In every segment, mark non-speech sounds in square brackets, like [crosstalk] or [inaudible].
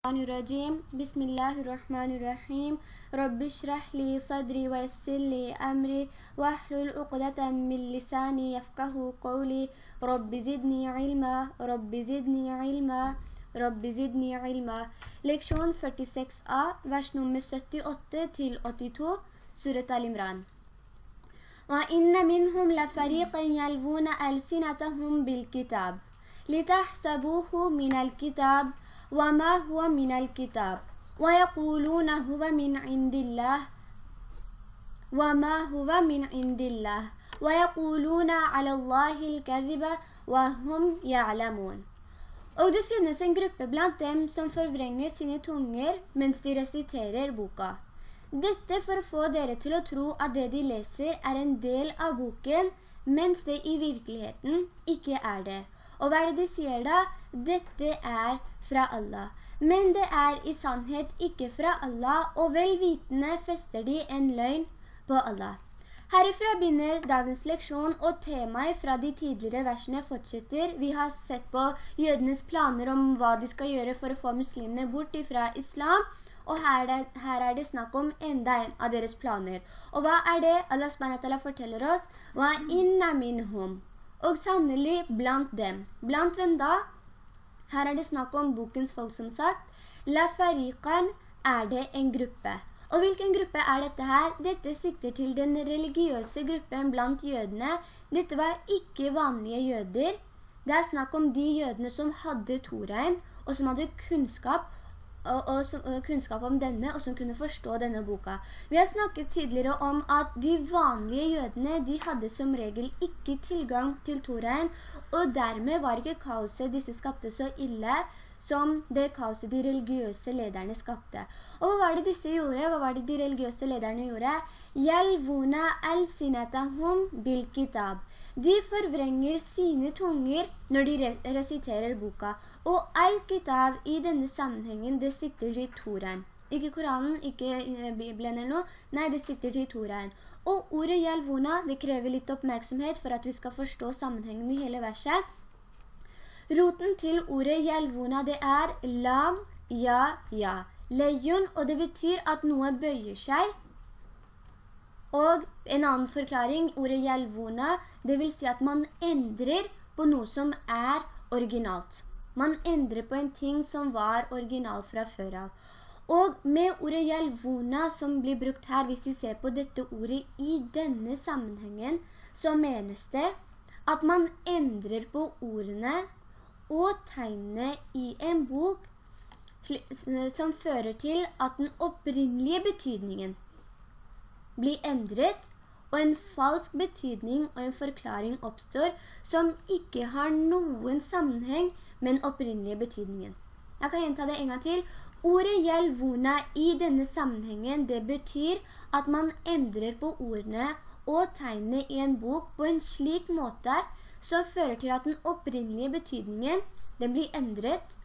الشيطان الرجيم. بسم الله الرحمن الرحيم. رب اشرح لي صدري ويسر لي أمري واحلل عقدة من لساني يفقه قولي. رب زدني علما. رب زدني علما. رب زدني علما. Leksjon 46a, vers nummer 78 til 82, Surat al-Imran. وَإِنَّ مِنْهُمْ لَفَرِيقًا يَلْوُونَ أَلْسِنَتَهُمْ بِالْكِتَابِ لِتَحْسَبُوهُ مِنَ الْكِتَابِ وما هو من الكتاب ويقولون هو من عند الله وما هو من عند الله ويقولون على الله الكذب وهم يعلمون Og det finnes en gruppe blant dem som forvrenger sine tunger mens de resiterer boka. Dette for å få dere til å tro at det de leser er en del av boken, mens det i virkeligheten ikke er det. Og hva er det de sier da? Dette er fra Allah. Men det er i sannhet ikke fra Allah, og velvitende fester de en løgn på Allah. Herifra begynner dagens leksjon, og temaet fra de tidligere versene fortsetter. Vi har sett på jødenes planer om hva de skal gjøre for å få muslimene bort fra islam, og her er, det, her er det snakk om enda en av deres planer. Og hva er det Allah SWT forteller oss? «Wa inna minhum». Og sannelig blant dem. Blant hvem da? Her er det snakk om bokens folk som sagt. La fariqan er det en gruppe. Og hvilken gruppe er dette her? Dette sikter til den religiøse gruppen blant jødene. Dette var ikke vanlige jøder. Det er snakk om de jødene som hadde Torein, og som hadde kunnskap og, og, og, kunnskap om denne, og som kunne forstå denne boka. Vi har snakket tidligere om at de vanlige jødene, de hadde som regel ikke tilgang til Torein, og dermed var ikke kaoset disse skapte så ille som det kaoset de religiøse lederne skapte. Og hva var det disse gjorde? Hva var det de religiøse lederne gjorde? «Yalvuna al-sinatahum bil-kitab». De forvrenger sine tunger når de resiterer boka. Og al-kitab i denne sammenhengen, det sikter til Toraen. Ikke Koranen, ikke eh, Bibelen eller noe. Nei, det sikter til Toraen. Og ordet Jalvona, det krever litt oppmerksomhet for at vi skal forstå sammenhengen i hele verset. Roten til ordet Jalvona, det er lam, ja, ja. Lejon, og det betyr at noe bøyer seg, og en annen forklaring, ordet «jelvona», det vil si at man endrer på noe som er originalt. Man endrer på en ting som var original fra før av. Og med ordet «jelvona» som blir brukt her, hvis vi ser på dette ordet i denne sammenhengen, så menes det at man endrer på ordene og tegnene i en bok som fører til at den opprinnelige betydningen blir endret, og en falsk betydning og en forklaring oppstår som ikke har noen sammenheng med den opprinnelige betydningen. Jeg kan gjenta det en gang til. Ordet «jelvona» i denne sammenhengen, det betyr at man endrer på ordene og tegnene i en bok på en slik måte som fører til at den opprinnelige betydningen den blir endret,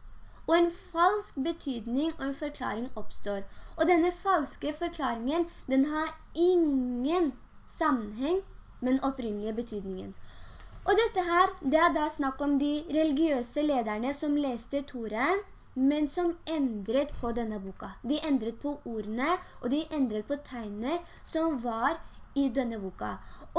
og en falsk betydning og en forklaring oppstår. Og denne falske forklaringen, den har ingen sammenheng med den opprinnelige betydningen. Og dette her, det er da snakk om de religiøse lederne som leste Toraen, men som endret på denne boka. De endret på ordene, og de endret på tegnene som var i denne boka.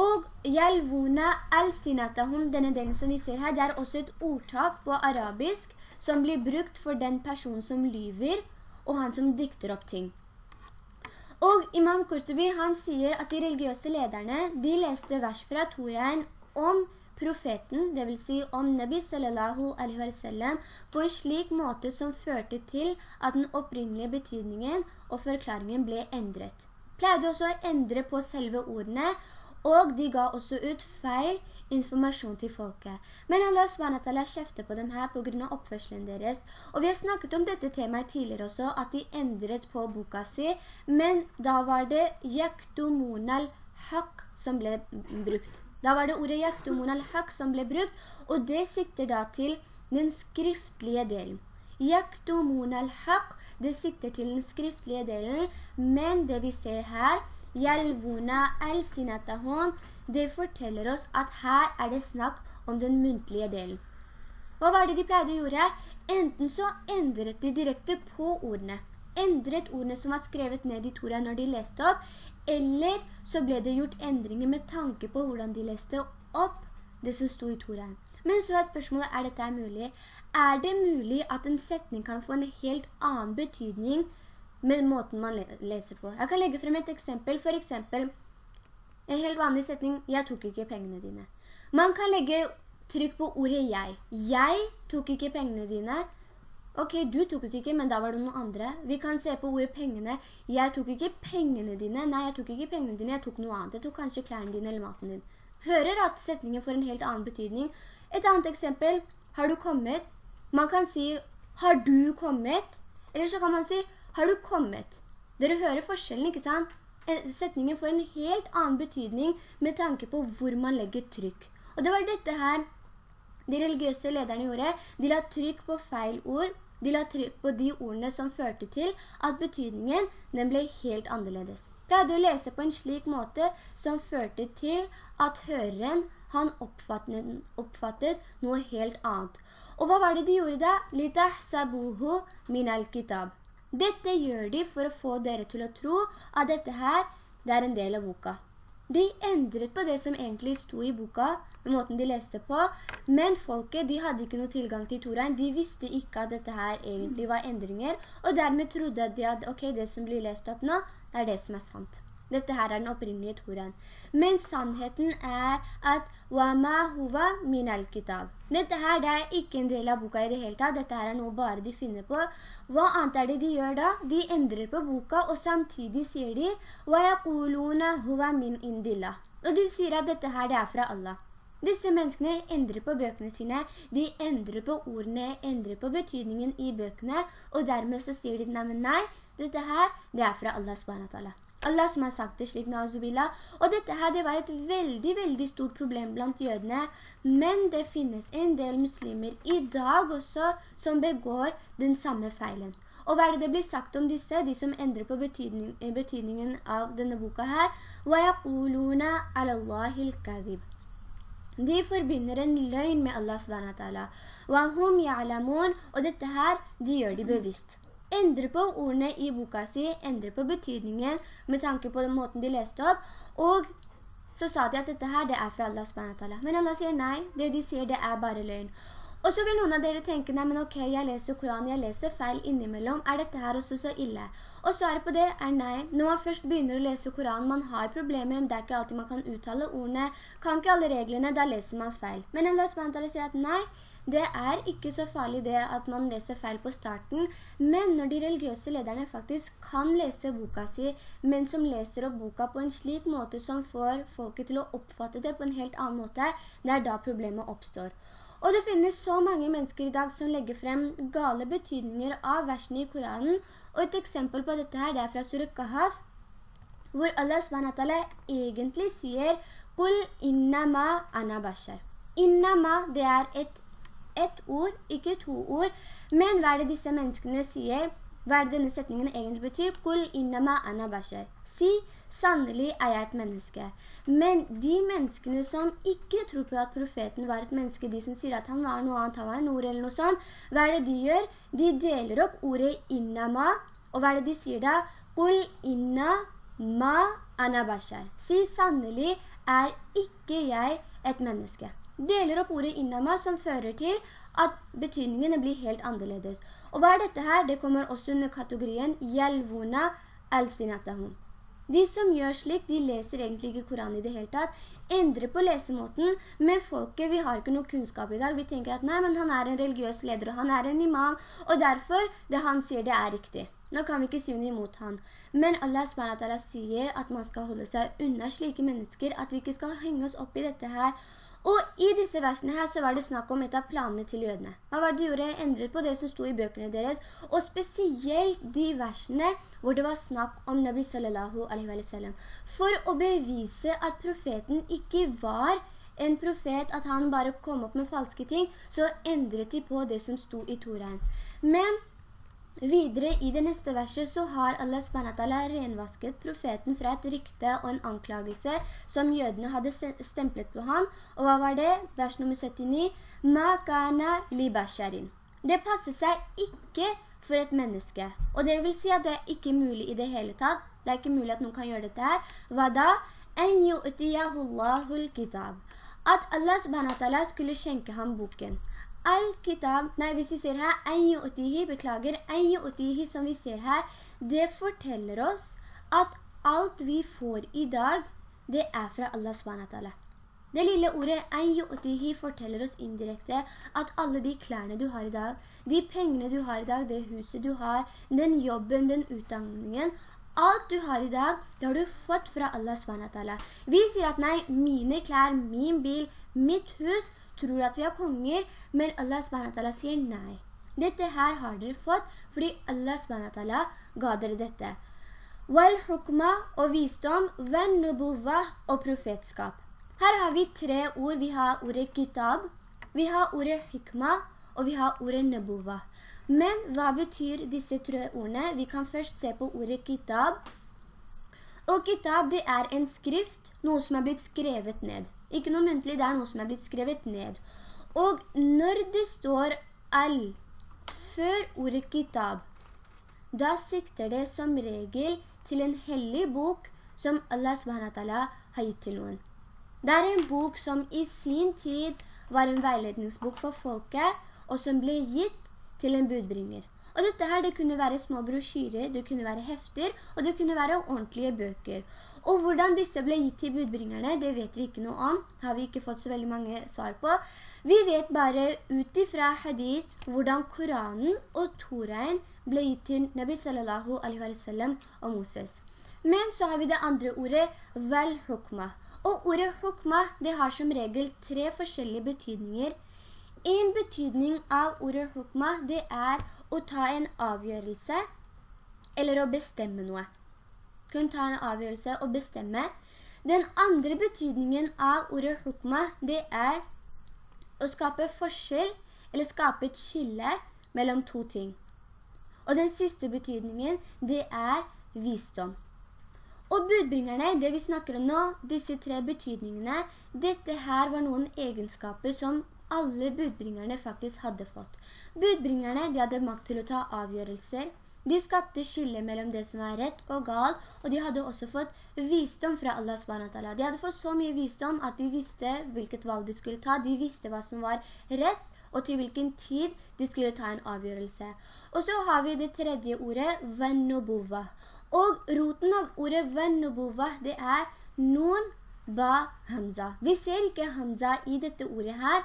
Og «Yalvuna al-sinatahum», denne delen som vi ser her, det er også et ordtak på arabisk, som blir brukt for den personen som lyver, og han som dikter opp ting. Og Imam Qurtubi, han sier at de religiøse lederne, de leste vers fra Toraen om profeten, det vil si om Nabi sallallahu alaihi wa sallam, på en slik måte som førte til at den opprinnelige betydningen og forklaringen ble endret. Pleide også å endre på selve ordene, og de ga også ut feil informasjon til folket. Men Allah SWT kjefter på dem her på grunn av oppførselen deres. Og vi har snakket om dette temaet tidligere også, at de endret på boka si, men da var det «yaktumun al-haq» som ble brukt. Da var det ordet «yaktumun al-haq» som ble brukt, og det sikter da til den skriftlige delen. «Yaktumun al-haq» det sikter til den skriftlige delen, men det vi ser her, «Yalvuna al-sinatahum» det forteller oss at her er det snakk om den muntlige delen. Hva var det de pleide å gjøre? enten så endret de direkte på ordene, endret ordene som var skrevet ned i Torah når de leste opp, eller så ble det gjort endringer med tanke på hvordan de leste opp det som sto i Torah. Men så er spørsmålet, er dette mulig? Er det mulig at en setning kan få en helt annen betydning med måten man leser på? Jeg kan legge frem et eksempel, for eksempel en helt vanlig setning, jeg tok ikke pengene dine. Man kan legge trykk på ordet jeg. Jeg tok ikke pengene dine. Ok, du tok det ikke, men da var det noen andre. Vi kan se på ordet pengene. Jeg tok ikke pengene dine. Nei, jeg tok ikke pengene dine, jeg tok noe annet. Jeg tok kanskje klærne dine eller maten din. Hører at setningen får en helt annen betydning. Et annet eksempel, har du kommet? Man kan si, har du kommet? Eller så kan man si, har du kommet? Dere hører forskjellen, ikke sant? setningen får en helt annen betydning med tanke på hvor man legger trykk. Og det var dette her de religiøse lederne gjorde. De la trykk på feil ord. De la trykk på de ordene som førte til at betydningen den ble helt annerledes. Pleide å lese på en slik måte som førte til at høreren han oppfattet, oppfattet noe helt annet. Og hva var det de gjorde da? «Litahsabuhu min al-kitab». Dette gjør de for å få dere til å tro at dette her, det er en del av boka. De endret på det som egentlig sto i boka, med måten de leste på, men folket, de hadde ikke noe tilgang til Toraen. De visste ikke at dette her egentlig var endringer, og dermed trodde de at, ok, det som blir lest opp nå, det er det som er sant. Dette her er den opprinnelige Toraen. Men sannheten er at «Wama huwa min al-kitab». Dette her det er ikke en del av boka i det hele tatt. Dette her er noe bare de finner på. Hva annet er det de gjør da? De endrer på boka, og samtidig sier de «Wa yaquluna huwa min indillah». Og de sier at dette her det er fra Allah. Disse menneskene endrer på bøkene sine, de endrer på ordene, endrer på betydningen i bøkene, og dermed så sier de, nei, dette her, det er fra Allah subhanahu Allah som har sagt det slik, Nazubillah. Og dette her, det var et veldig, veldig stort problem blant jødene. Men det finnes en del muslimer i dag også som begår den samme feilen. Og hva er det det blir sagt om disse, de som endrer på betydning, betydningen av denne boka her? وَيَقُولُونَ عَلَى اللَّهِ الْكَذِبِ De forbinder en løgn med Allah subhanahu وَهُمْ يَعْلَمُونَ Og dette her, de gjør de bevisst endre på ordene i boka si, endre på betydningen med tanke på den måten de leste opp, og så sa de at dette her, det er fra Allah SWT. Men Allah sier nei, det de sier, det er bare løgn. Og så vil noen av dere tenke, nei, men ok, jeg leser Koran, jeg leser feil innimellom, er dette her også så ille? Og svaret på det er nei. Når man først begynner å lese Koran, man har problemer, det er ikke alltid man kan uttale ordene, kan ikke alle reglene, da leser man feil. Men Allah sier at nei, det er ikke så farlig det at man leser feil på starten, men når de religiøse lederne faktisk kan lese boka si, men som leser opp boka på en slik måte som får folket til å oppfatte det på en helt annen måte, det er da problemet oppstår. Og det finnes så mange mennesker i dag som legger frem gale betydninger av versene i Koranen, og et eksempel på dette her, det er fra Surah Kahaf, hvor Allah SWT egentlig sier «Qul innama ana bashar». Innama, det er et ett ord, ikke to ord. Men hva er det disse menneskene sier? Hva er det denne setningen egentlig betyr? Kul innama ana bashar. Si, sannelig er jeg et menneske. Men de menneskene som ikke tror på at profeten var et menneske, de som sier at han var noe annet, han var en ord eller noe sånt, hva er det de gjør? De deler opp ordet innama, og hva er det de sier da? Kul inna ma ana bashar. Si, sannelig er ikke jeg et menneske deler opp ordet innama som fører til at betydningene blir helt annerledes. Og hva er dette her? Det kommer også under kategorien «Yalvuna al-sinatahum». De som gjør slik, de leser egentlig ikke Koran i det hele tatt, endrer på lesemåten, men folket, vi har ikke noe kunnskap i dag. Vi tenker at nei, men han er en religiøs leder, og han er en imam, og derfor, det han sier, det er riktig. Nå kan vi ikke si noe imot han. Men Allah sier at man skal holde seg unna slike mennesker, at vi ikke skal henge oss opp i dette her, og i disse versene her så var det snakk om et av planene til jødene. Hva var det de gjorde? Endret på det som sto i bøkene deres, og spesielt de versene hvor det var snakk om Nabi sallallahu alaihi wa sallam. For å bevise at profeten ikke var en profet, at han bare kom opp med falske ting, så endret de på det som sto i Torahen. Men Videre i det neste verset så har Allah SWT renvasket profeten fra et rykte og en anklagelse som jødene hadde stemplet på ham. Og hva var det? Vers nummer 79. Ma kana li. Det passer seg ikke for et menneske. Og det vil si at det er ikke mulig i det hele tatt. Det er ikke mulig at noen kan gjøre dette her. Hva da? En yu'tiyahullahul kitab. At Allah SWT skulle skjenke ham boken. Al-kitab, nei hvis vi ser her, en yu'tihi, beklager, en yu'tihi som vi ser her, det forteller oss at alt vi får i dag, det er fra Allah SWT. Det lille ordet «ayyu'tihi» forteller oss indirekte at alle de klærne du har i dag, de pengene du har i dag, det huset du har, den jobben, den utdanningen, alt du har i dag, det har du fått fra Allah SWT. Vi sier at nei, mine klær, min bil, mitt hus, tror at vi er konger, men Allah SWT sier nei. Dette her har dere fått fordi Allah SWT ga dere dette. Wal-hukma og visdom, vennubuva og profetskap. Her har vi tre ord. Vi har ordet kitab, vi har ordet hikma, og vi har ordet nubuva. Men hva betyr disse tre ordene? Vi kan først se på ordet kitab. Og kitab, det er en skrift, noe som er blitt skrevet ned. Ikke noe muntlig, det er noe som er blitt skrevet ned. Og når det står al før ordet kitab, da sikter det som regel til en hellig bok som Allah SWT har gitt til noen. Det er en bok som i sin tid var en veiledningsbok for folket, og som ble gitt til en budbringer. Og dette her, det kunne være små brosjyrer, det kunne være hefter, og det kunne være ordentlige bøker. Og hvordan disse ble gitt til budbringerne, det vet vi ikke noe om. Det har vi ikke fått så veldig mange svar på. Vi vet bare ut ifra hadith hvordan Koranen og Toraen ble gitt til Nabi sallallahu alaihi wa sallam og Moses. Men så har vi det andre ordet, vel hukma. Og ordet hukma, det har som regel tre forskjellige betydninger. En betydning av ordet hukma, det er å ta en avgjørelse, eller å bestemme noe. Kun ta en avgjørelse og bestemme. Den andre betydningen av ordet hukma, det er å skape forskjell, eller skape et skille mellom to ting. Og den siste betydningen, det er visdom. Og budbringerne, det vi snakker om nå, disse tre betydningene, dette her var noen egenskaper som alle budbringerne faktisk hadde fått. Budbringerne, de hadde makt til å ta avgjørelser. De skapte skille mellom det som var rett og gal, og de hadde også fått visdom fra Allah SWT. De hadde fått så mye visdom at de visste hvilket valg de skulle ta. De visste hva som var rett, og til hvilken tid de skulle ta en avgjørelse. Og så har vi det tredje ordet, «vennobova». Og roten av ordet «vennobova» det er «nun ba hamza». Vi ser ikke hamza i dette ordet her,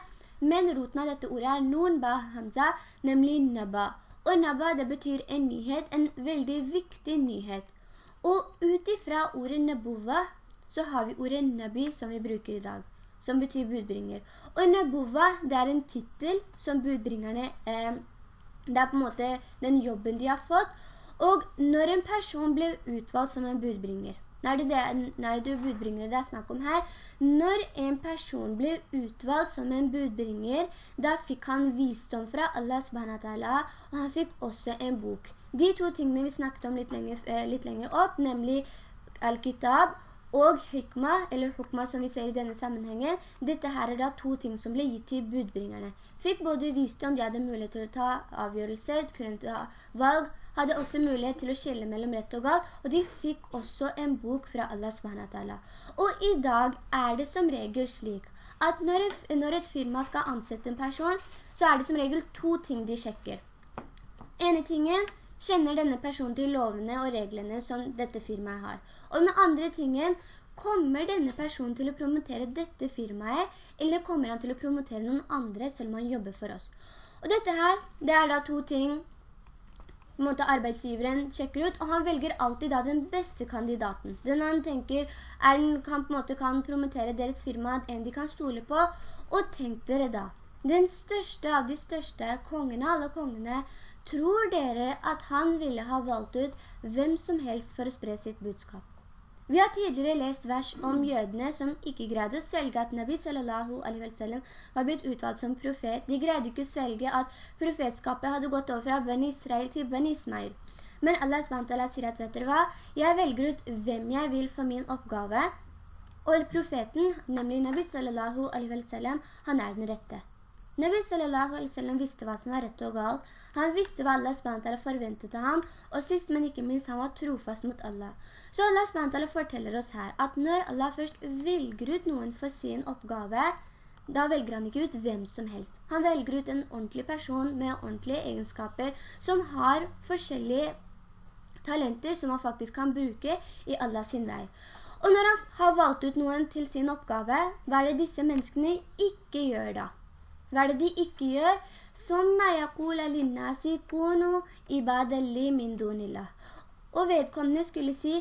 men roten av dette ordet er noen ba hamza», nemlig «naba». Og «naba» det betyr en nyhet, en veldig viktig nyhet. Og utifra ordet «nabuva» så har vi ordet «nabi» som vi bruker i dag som betyr budbringer. Og Nabuva, det er en titel som budbringerne, eh, det er på en måte den jobben de har fått, og når en person ble utvalgt som en budbringer, nei, det, nei, du budbringer det er snakk om her, når en person ble utvalgt som en budbringer, da fikk han visdom fra Allah subhanahu og han fikk også en bok. De to tingene vi snakket om litt lenger, eh, litt lenger opp, nemlig al-kitab og hikma, eller hukma som vi ser i denne sammenhengen, dette her er da to ting som ble gitt til budbringerne. Fikk både visdom, de hadde mulighet til å ta avgjørelser, kunne valg, hadde også mulighet til å skjelle mellom rett og galt, og de fikk også en bok fra Allah SWT. Og i dag er det som regel slik at når, når et firma skal ansette en person, så er det som regel to ting de sjekker. Ene tingen, kjenner denne personen til lovene og reglene som dette firmaet har. Og den andre tingen, kommer denne personen til å promotere dette firmaet, eller kommer han til å promotere noen andre selv om han jobber for oss? Og dette her, det er da to ting på en måte arbeidsgiveren sjekker ut, og han velger alltid da den beste kandidaten. Den han tenker er den kan, på en måte kan promotere deres firma, en de kan stole på, og tenk dere da, den største av de største kongene, alle kongene, tror dere at han ville ha valgt ut hvem som helst for å spre sitt budskap? Vi har tidligere lest vers om jødene som ikke greide å svelge at Nabi sallallahu alaihi wa sallam var blitt utvalgt som profet. De greide ikke å svelge at profetskapet hadde gått over fra Ben Israel til Ben Ismail. Men Allah SWT sier at, vet dere hva? Jeg velger ut hvem jeg vil for min oppgave. Og profeten, nemlig Nabi sallallahu alaihi wa sallam, han er den rette. Nabi sallallahu alaihi wasallam visste hva som var rett og galt. Han visste hva Allah SWT forventet av ham, og sist, men ikke minst, han var trofast mot Allah. Så Allah SWT forteller oss her at når Allah først velger ut noen for sin oppgave, da velger han ikke ut hvem som helst. Han velger ut en ordentlig person med ordentlige egenskaper, som har forskjellige talenter som han faktisk kan bruke i Allah sin vei. Og når han har valgt ut noen til sin oppgave, hva er det disse menneskene ikke gjør da? Hva er det de ikke gjør? Og vedkommende skulle si,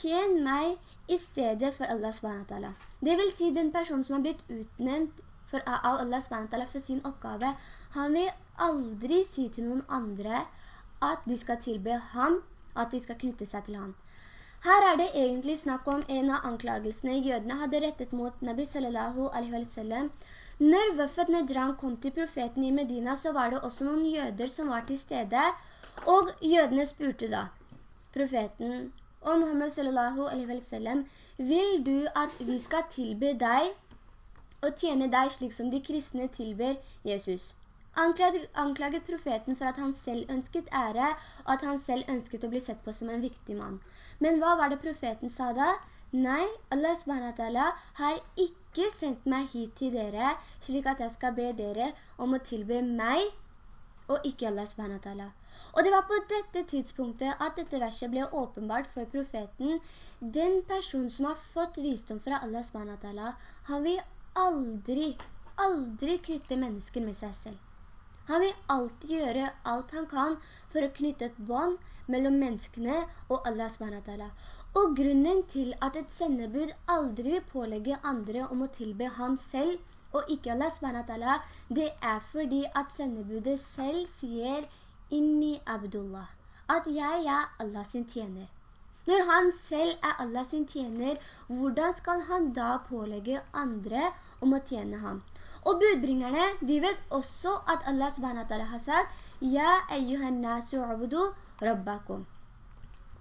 tjen meg i stedet for Allah SWT. Det vil si den personen som har blitt utnevnt for, av Allah SWT for sin oppgave, han vil aldri si til noen andre at de skal tilbe ham, at de skal knytte seg til ham. Her er det egentlig snakk om en av anklagelsene jødene hadde rettet mot Nabi sallallahu alaihi wa sallam, når Vøffet Nedran kom til profeten i Medina, så var det også noen jøder som var til stede, og jødene spurte da profeten, og Muhammad sallallahu alaihi wa sallam, vil du at vi skal tilbe deg og tjene deg slik som de kristne tilber Jesus? Anklaget, anklaget profeten for at han selv ønsket ære, og at han selv ønsket å bli sett på som en viktig mann. Men hva var det profeten sa da? Nei, Allah SWT har ikke sendt meg hit til dere, slik at jeg skal be dere om å tilbe meg, og ikke Allah SWT. Og det var på dette tidspunktet at dette verset ble åpenbart for profeten. Den personen som har fått visdom fra Allah SWT, han vil aldri, aldri knytte mennesker med seg selv. Han vil alltid gjøre alt han kan for å knytte et bånd mellom menneskene og Allah SWT. Og grunnen til at et sendebud aldri vil pålegge andre om å tilbe han selv, og ikke Allah SWT, det er fordi at sendebudet selv sier «Inni Abdullah», at jeg er Allah sin tjener. Når han selv er Allah sin tjener, hvordan skal han da pålegge andre om å tjene ham? Og budbringerne, de vet også at Allah SWT har sagt «Ja, eyyuhan nasu abudu rabbakum»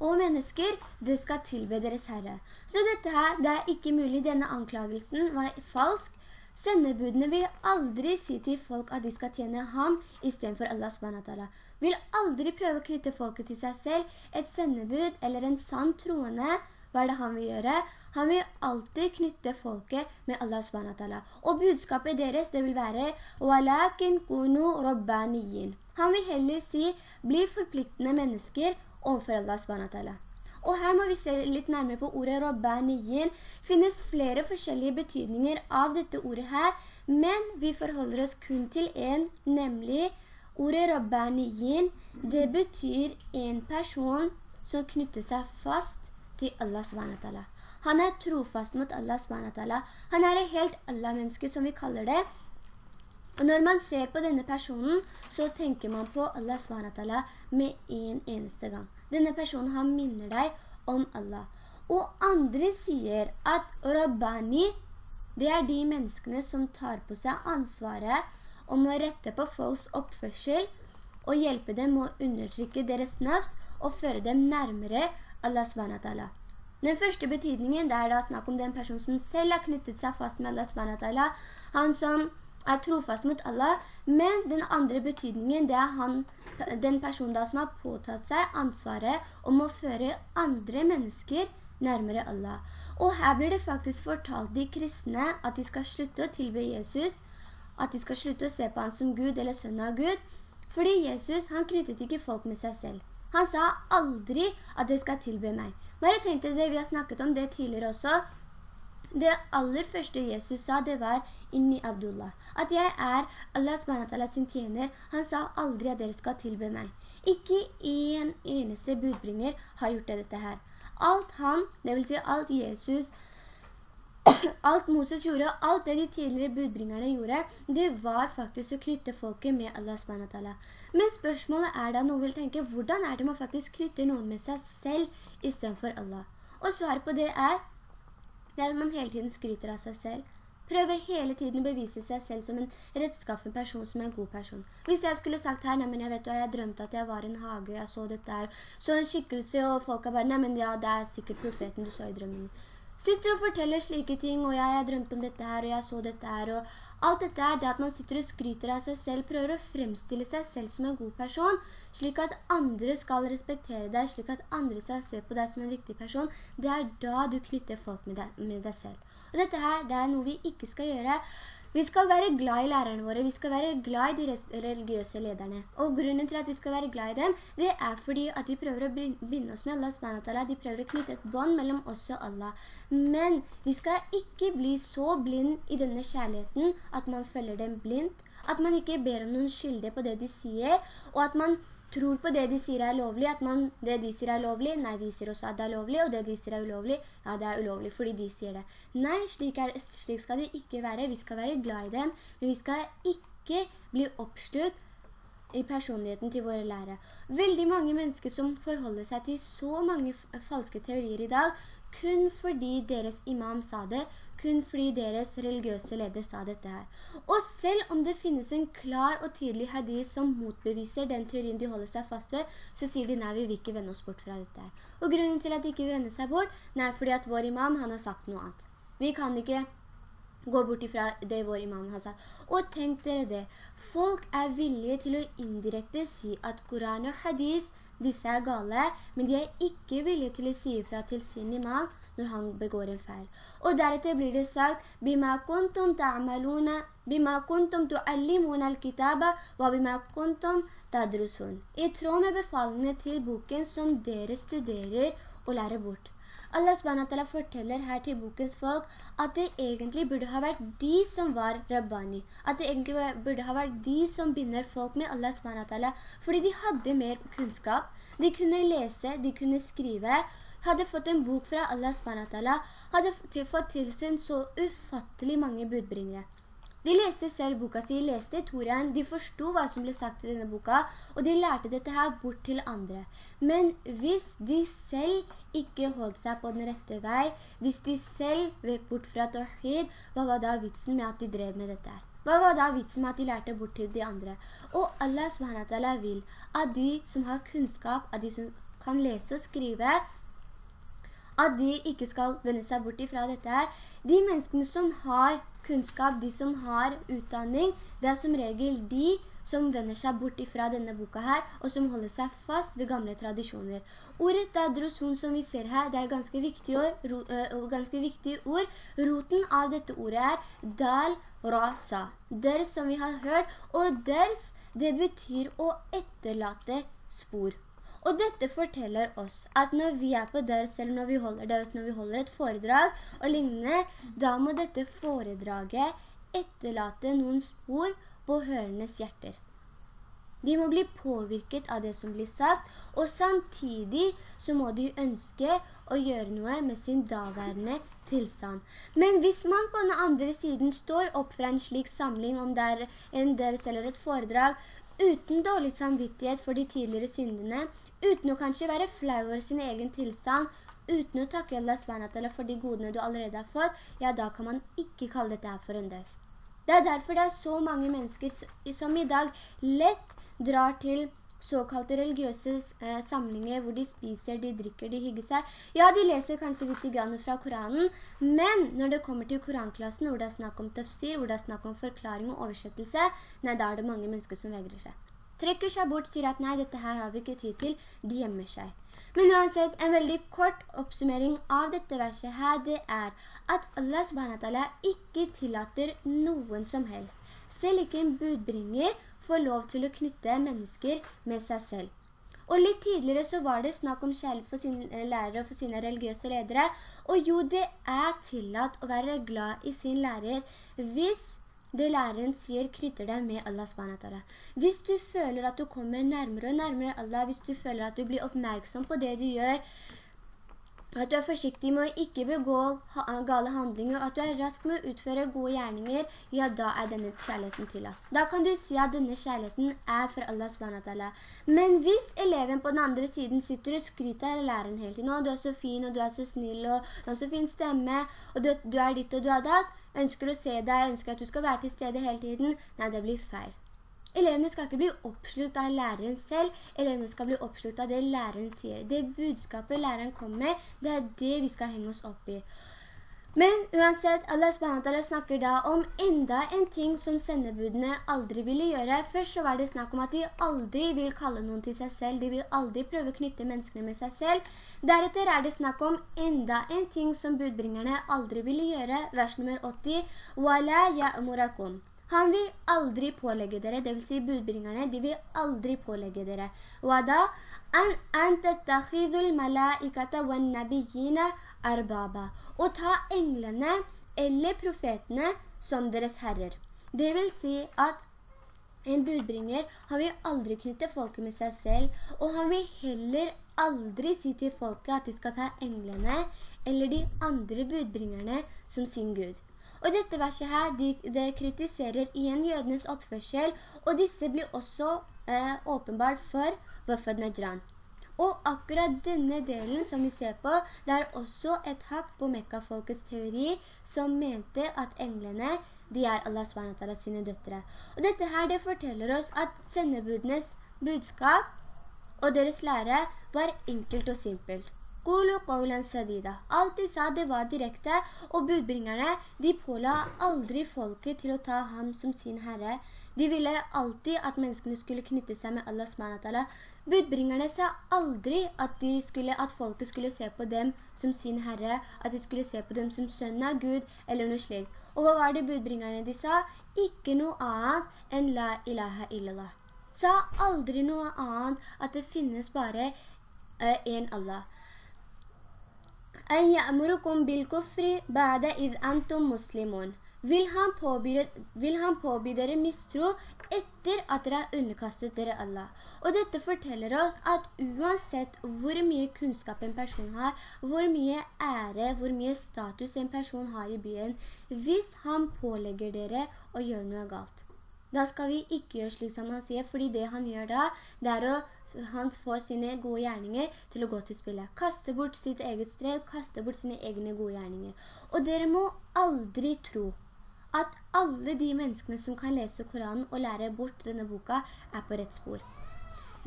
og mennesker, det skal tilbe deres Herre. Så dette her, det er ikke mulig, denne anklagelsen var falsk. Sendebudene vil aldri si til folk at de skal tjene ham i stedet for Allah SWT. Vil aldri prøve å knytte folket til seg selv. Et sendebud eller en sann troende, hva er det han vil gjøre? Han vil alltid knytte folket med Allah SWT. Og budskapet deres, det vil være «Walakin kunu rabbaniyin». Han vil heller si, bli forpliktende mennesker overfor Allah SWT. Og her må vi se litt nærmere på ordet Rabbaniyin. Finnes flere forskjellige betydninger av dette ordet her, men vi forholder oss kun til en, nemlig ordet Rabbaniyin. Det betyr en person som knytter seg fast til Allah SWT. Han er trofast mot Allah SWT. Han er et helt Allah-menneske som vi kaller det, og når man ser på denne personen, så tenker man på Allah SWT med en eneste gang. Denne personen, han minner deg om Allah. Og andre sier at Rabbani, det er de menneskene som tar på seg ansvaret om å rette på folks oppførsel og hjelpe dem å undertrykke deres nafs og føre dem nærmere Allah SWT. Den første betydningen, det er da snakk om den personen som selv har knyttet seg fast med Allah SWT. Han som er trofast mot Allah, men den andre betydningen, det er han, den personen da som har påtatt seg ansvaret om å føre andre mennesker nærmere Allah. Og her blir det faktisk fortalt de kristne at de skal slutte å tilbe Jesus, at de skal slutte å se på han som Gud eller sønn av Gud, fordi Jesus, han knyttet ikke folk med seg selv. Han sa aldri at de skal tilbe meg. Bare tenk dere det, vi har snakket om det tidligere også, det aller første Jesus sa, det var inni Abdullah. At jeg er Allah SWT tjener. Han sa aldri at dere skal tilbe meg. Ikke en eneste budbringer har gjort dette her. Alt han, det vil si alt Jesus, [coughs] alt Moses gjorde, alt det de tidligere budbringerne gjorde, det var faktisk å knytte folket med Allah SWT. Men spørsmålet er da, noen vil tenke, hvordan er det man faktisk knytter noen med seg selv i stedet for Allah? Og svaret på det er det er at man hele tiden skryter av seg selv. Prøver hele tiden å bevise seg selv som en rettskaffen person, som en god person. Hvis jeg skulle sagt her, nei, men jeg vet jo, jeg drømte at jeg var i en hage, jeg så dette her, så en skikkelse, og folk har bare, nei, men ja, det er sikkert profeten du så i drømmen. Sitter og forteller slike ting, og jeg jeg drømte om dette her, og jeg så dette her, og alt dette er det at man sitter og skryter av seg selv, prøver å fremstille seg selv som en god person, slik at andre skal respektere deg, slik at andre skal se på deg som en viktig person, det er da du knytter folk med deg, med deg selv. Og dette her, det er noe vi ikke skal gjøre, vi skal være glad i lærerne våre, vi skal være glad i de religiøse lederne. Og grunnen til at vi skal være glad i dem, det er fordi at de prøver å binde oss med Allah SWT, de prøver å knytte et bånd mellom oss og Allah. Men vi skal ikke bli så blind i denne kjærligheten at man følger dem blindt, at man ikke ber om noen skylde på det de sier, og at man tror på det de sier er lovlig, at man, det de sier er lovlig, nei, vi sier også at det er lovlig, og det de sier er ulovlig, ja, det er ulovlig fordi de sier det. Nei, slik, er, slik skal det ikke være. Vi skal være glad i dem, men vi skal ikke bli oppslutt i personligheten til våre lærere. Veldig mange mennesker som forholder seg til så mange falske teorier i dag, kun fordi deres imam sa det, kun fordi deres religiøse leder sa dette her. Og selv om det finnes en klar og tydelig hadith som motbeviser den teorien de holder seg fast ved, så sier de nei, vi vil ikke vende oss bort fra dette her. Og grunnen til at de ikke vender seg bort, nei, fordi at vår imam, han har sagt noe annet. Vi kan ikke gå bort ifra det vår imam har sagt. Og tenk dere det, folk er villige til å indirekte si at Koran og hadith, disse er gale, men de er ikke villige til å si ifra til sin imam når han begår en feil. Og deretter blir det sagt, «Bima kuntum ta'amaluna, bima kuntum tu'allimuna al-kitaba, wa bima kuntum tadrusun». I tråd med befallene til boken som dere studerer og lærer bort. Allah SWT forteller her til bokens folk at det egentlig burde ha vært de som var Rabbani. At det egentlig burde ha vært de som binder folk med Allah SWT, fordi de hadde mer kunnskap. De kunne lese, de kunne skrive, hadde fått en bok fra Allah SWT, hadde fått tilsendt så ufattelig mange budbringere. De leste selv boka si, leste Toraen, de forstod hva som ble sagt i denne boka, og de lærte dette her bort til andre. Men hvis de selv ikke holdt seg på den rette vei, hvis de selv vet bort fra Tawhid, hva var da vitsen med at de drev med dette her? Hva var da vitsen med at de lærte bort til de andre? Og Allah SWT vil at de som har kunnskap, at de som kan lese og skrive, at de ikke skal vende seg bort ifra dette her. De menneskene som har kunnskap, de som har utdanning, det er som regel de som vender seg bort ifra denne boka her, og som holder seg fast ved gamle tradisjoner. Ordet dadrosun som vi ser her, det er ganske viktig, ord, ro, øh, ganske viktig ord. Roten av dette ordet er dal rasa. Ders som vi har hørt, og ders, det betyr å etterlate spor. Og dette forteller oss at når vi er på deres, eller når vi holder deres, når vi holder et foredrag og lignende, da må dette foredraget etterlate noen spor på hørenes hjerter. De må bli påvirket av det som blir sagt, og samtidig så må de ønske å gjøre noe med sin daværende tilstand. Men hvis man på den andre siden står opp fra en slik samling, om det er en dørs eller et foredrag, uten dårlig samvittighet for de tidligere syndene, uten å kanskje være flau over sin egen tilstand, uten å takke Allah SWT for de godene du allerede har fått, ja, da kan man ikke kalle dette her for en død. Det er derfor det er så mange mennesker som i dag lett drar til såkalte religiøse eh, samlinger hvor de spiser, de drikker, de hygger seg. Ja, de leser kanskje litt fra Koranen, men når det kommer til koranklassen, hvor det er snakk om tafsir, hvor det er snakk om forklaring og oversettelse, nei, da er det mange mennesker som vegrer seg. Trekker seg bort, sier at nei, dette her har vi ikke tid til, de gjemmer seg. Men uansett, en veldig kort oppsummering av dette verset her, det er at Allah subhanahu ikke tillater noen som helst. Selv ikke en budbringer får lov til å knytte mennesker med seg selv. Og litt tidligere så var det snakk om kjærlighet for sine lærere og for sine religiøse ledere. Og jo, det er tillatt å være glad i sin lærer hvis det læreren sier knytter deg med Allah SWT. Hvis du føler at du kommer nærmere og nærmere Allah, hvis du føler at du blir oppmerksom på det du gjør, at du er forsiktig med å ikke begå gale handlinger, og at du er rask med å utføre gode gjerninger, ja, da er denne kjærligheten til oss. Da kan du si at denne kjærligheten er for Allah SWT. Men hvis eleven på den andre siden sitter og skryter av læreren hele tiden, og du er så fin, og du er så snill, og du har så fin stemme, og du, du er ditt og du er datt, ønsker å se deg, ønsker at du skal være til stede hele tiden, nei, det blir feil. Elevene skal ikke bli oppslutt av læreren selv, elevene skal bli oppslutt av det læreren sier. Det budskapet læreren kommer med, det er det vi skal henge oss opp i. Men uansett, Allah SWT snakker da om enda en ting som sendebudene aldri ville gjøre. Først så var det snakk om at de aldri vil kalle noen til seg selv. De vil aldri prøve å knytte menneskene med seg selv. Deretter er det snakk om enda en ting som budbringerne aldri ville gjøre. Vers nummer 80. «Wala ya'murakum». Han vil aldri pålegge dere, det vil si budbringerne, de vil aldri pålegge dere. «Wada an antattakhidul malaikata wa nabiyina arbaba, og ta englene eller profetene som deres herrer. Det vil si at en budbringer, han vil aldri knytte folket med seg selv, og han vil heller aldri si til folket at de skal ta englene eller de andre budbringerne som sin Gud. Og dette verset her, det de kritiserer igjen jødenes oppførsel, og disse blir også eh, åpenbart for Wafad Najran. Og akkurat denne delen som vi ser på, det er også et hakk på Mekka-folkets teori som mente at englene, de er Allah SWT sine døttere. Og dette her, det forteller oss at sendebudenes budskap og deres lære var enkelt og simpelt. Kolo qawlan sadida. Alt de sa, det var direkte, og budbringerne, de påla aldri folket til å ta ham som sin herre. De ville alltid at menneskene skulle knytte seg med Allah SWT. Budbringerne sa aldri at, skulle, at, folket skulle se på dem som sin herre, at de skulle se på dem som sønn av Gud, eller noe slik. Og hva var det budbringerne de sa? Ikke noe annet enn la ilaha illallah. Sa aldri noe annet at det finnes bare uh, en Allah. أن يأمركم بالكفر بعد إذ أنتم مسلمون vil han, påby, vil han påby dere mistro etter at dere har underkastet dere Allah. Og dette forteller oss at uansett hvor mye kunnskap en person har, hvor mye ære, hvor mye status en person har i byen, hvis han pålegger dere å gjøre noe galt. da skal vi ikke gjøre slik som han sier, fordi det han gjør da, det er å, han får sine gode gjerninger til å gå til spillet. Kaste bort sitt eget strev, kaste bort sine egne gode gjerninger. Og dere må aldri tro at alle de menneskene som kan lese Koranen og lære bort denne boka er på rett spor.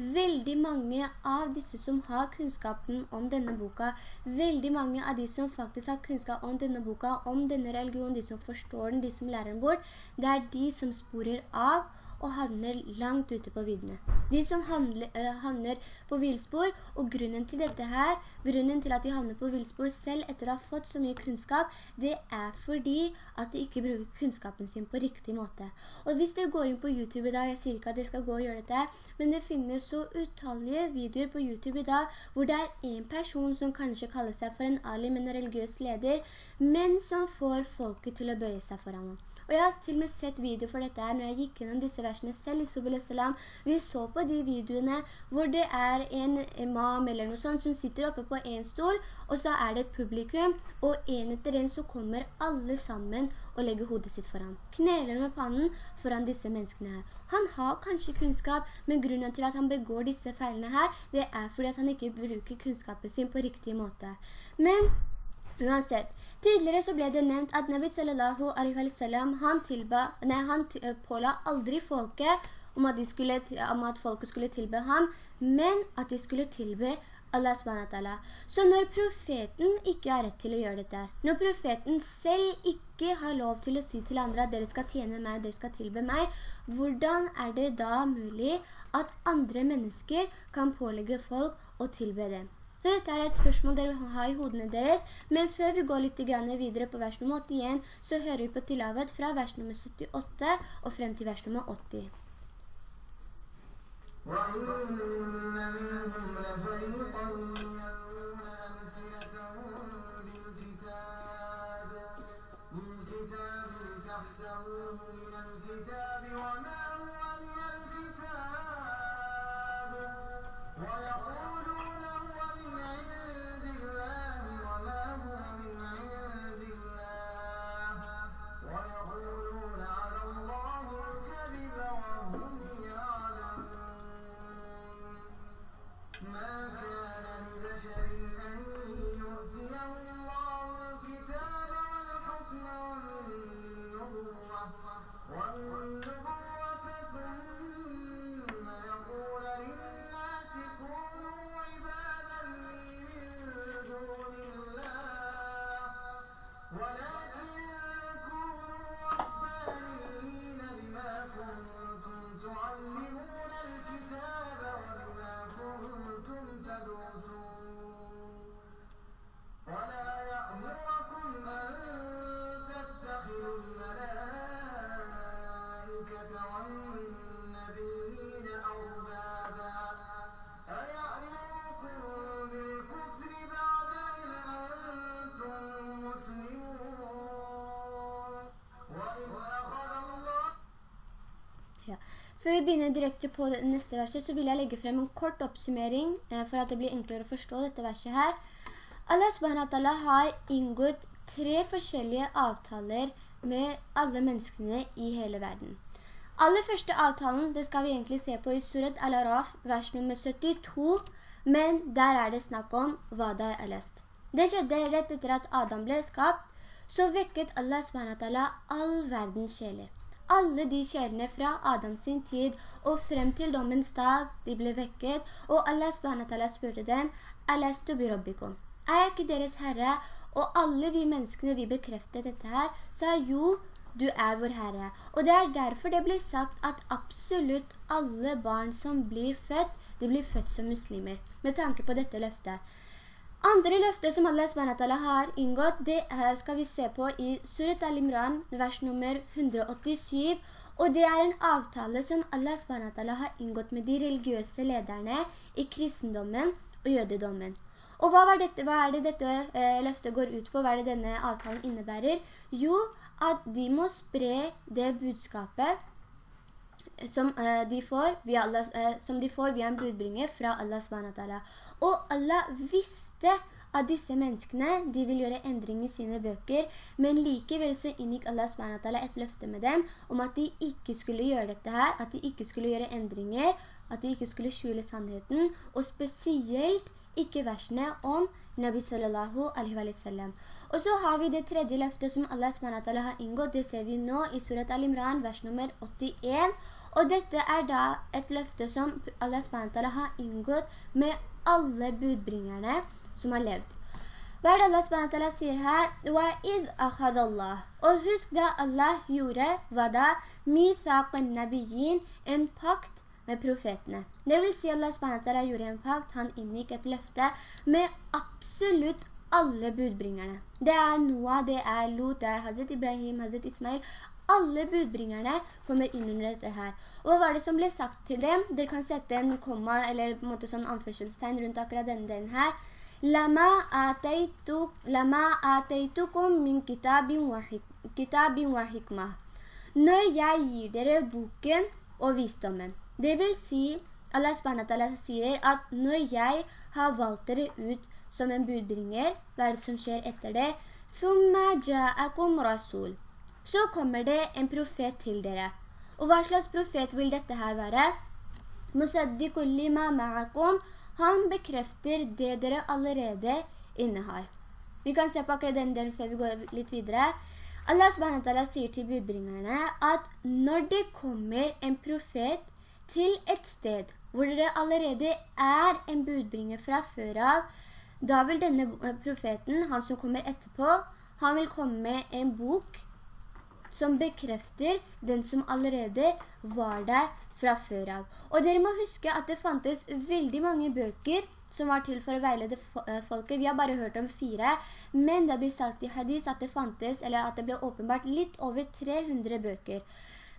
Veldig mange av disse som har kunnskapen om denne boka, veldig mange av de som faktisk har kunnskap om denne boka, om denne religionen, de som forstår den, de som lærer den bort, det er de som sporer av og havner langt ute på viddene. De som uh, havner på vilspor, og grunnen til dette her, grunnen til at de havner på vilspor selv etter å ha fått så mye kunnskap, det er fordi at de ikke bruker kunnskapen sin på riktig måte. Og hvis dere går inn på YouTube i dag, jeg sier ikke at dere skal gå og gjøre dette, men det finnes så utallige videoer på YouTube i dag, hvor det er en person som kanskje kaller seg for en alim, en religiøs leder, men som får folket til å bøye seg foran ham. Og jeg har til og med sett video for dette her når jeg gikk gjennom disse versene selv i Subul. Vi så på de videoene hvor det er en imam eller noe sånt som sitter oppe på en stol, og så er det et publikum, og en etter en så kommer alle sammen og legger hodet sitt foran. Kneler med pannen foran disse menneskene her. Han har kanskje kunnskap, men grunnen til at han begår disse feilene her, det er fordi at han ikke bruker kunnskapen sin på riktig måte. Men uansett, Tidligere så ble det nevnt at Nabi sallallahu alaihi wa sallam, han, tilba, nei, han eh, påla aldri folket om at, skulle, om at, folket skulle tilbe ham, men at de skulle tilbe Allah SWT. Så når profeten ikke har rett til å gjøre dette, når profeten selv ikke har lov til å si til andre at dere skal tjene meg, dere skal tilbe meg, hvordan er det da mulig at andre mennesker kan pålegge folk å tilbe dem? Så dette er et spørsmål dere har i hodene deres, men før vi går litt videre på vers nummer 81, så hører vi på tilavet fra vers nummer 78 og frem til vers nummer 80. وَإِنَّ مِنْهُمْ لَفَرِيقًا Før vi begynner direkte på neste verset, så vil jeg legge frem en kort oppsummering eh, for at det blir enklere å forstå dette verset her. Allah SWT har inngått tre forskjellige avtaler med alle menneskene i hele verden. Aller første avtalen, det skal vi egentlig se på i Surat Al-Araf, vers nummer 72, men der er det snakk om hva det er lest. Det skjedde rett etter at Adam ble skapt, så vekket Allah SWT all verdens sjeler alle de sjelene fra Adams tid og frem til dommens dag, de ble vekket, og Allah SWT spurte dem, «Alastu bi rabbikum?» Er ikke deres Herre? Og alle vi menneskene, vi bekreftet dette her, sa jo, du er vår Herre. Og det er derfor det blir sagt at absolutt alle barn som blir født, de blir født som muslimer, med tanke på dette løftet. Andre løfter som Allah SWT har inngått, det skal vi se på i Surat al-Imran, vers nummer 187, og det er en avtale som Allah SWT har inngått med de religiøse lederne i kristendommen og jødedommen. Og hva, dette, hva er det dette eh, løftet går ut på? Hva er det denne avtalen innebærer? Jo, at de må spre det budskapet som, eh, de får via Allah, eh, som de får via en budbringer fra Allah SWT. Og Allah visste visste av disse menneskene, de vil gjøre endring i sine bøker, men likevel så inngikk Allah SWT et løfte med dem om at de ikke skulle gjøre dette her, at de ikke skulle gjøre endringer, at de ikke skulle skjule sannheten, og spesielt ikke versene om Nabi sallallahu alaihi wa sallam. Og så har vi det tredje løftet som Allah SWT har inngått, det ser vi nå i Surat Al-Imran, vers nummer 81, og dette er da et løfte som Allah SWT har inngått med alle budbringerne, som har levd. Hva er det Allah SWT sier her? وَإِذْ أَخَذَ اللَّهِ Og husk da Allah gjorde, hva da? مِثَاقَ النَّبِيِّينَ En pakt med profetene. Det vil si Allah SWT gjorde en pakt, han inngikk et løfte med absolutt alle budbringerne. Det er Noah, det er Lot, det er Hazret Ibrahim, Hazret Ismail. Alle budbringerne kommer inn under dette her. Og hva var det som ble sagt til dem? Dere kan sette en komma eller på en måte sånn anførselstegn rundt akkurat denne delen her. Lama ateituk, lama ateitukum min. Når jeg gir dere boken og visdommen. Det vil si, Allah SWT sier at når jeg har valgt dere ut som en budringer, hva er det som skjer etter det? Så kommer det en profet til dere. Og hva slags profet vil dette her være? Musaddiqul lima ma'akum, han bekrefter det dere allerede innehar. Vi kan se på akkurat den delen før vi går litt videre. Allah SWT sier til budbringerne at når det kommer en profet til et sted hvor dere allerede er en budbringer fra før av, da vil denne profeten, han som kommer etterpå, han vil komme med en bok som bekrefter den som allerede var der fra før av. Og dere må huske at det fantes veldig mange bøker som var til for å veilede eh, folket. Vi har bare hørt om fire, men det blir sagt i hadis at det fantes, eller at det ble åpenbart litt over 300 bøker.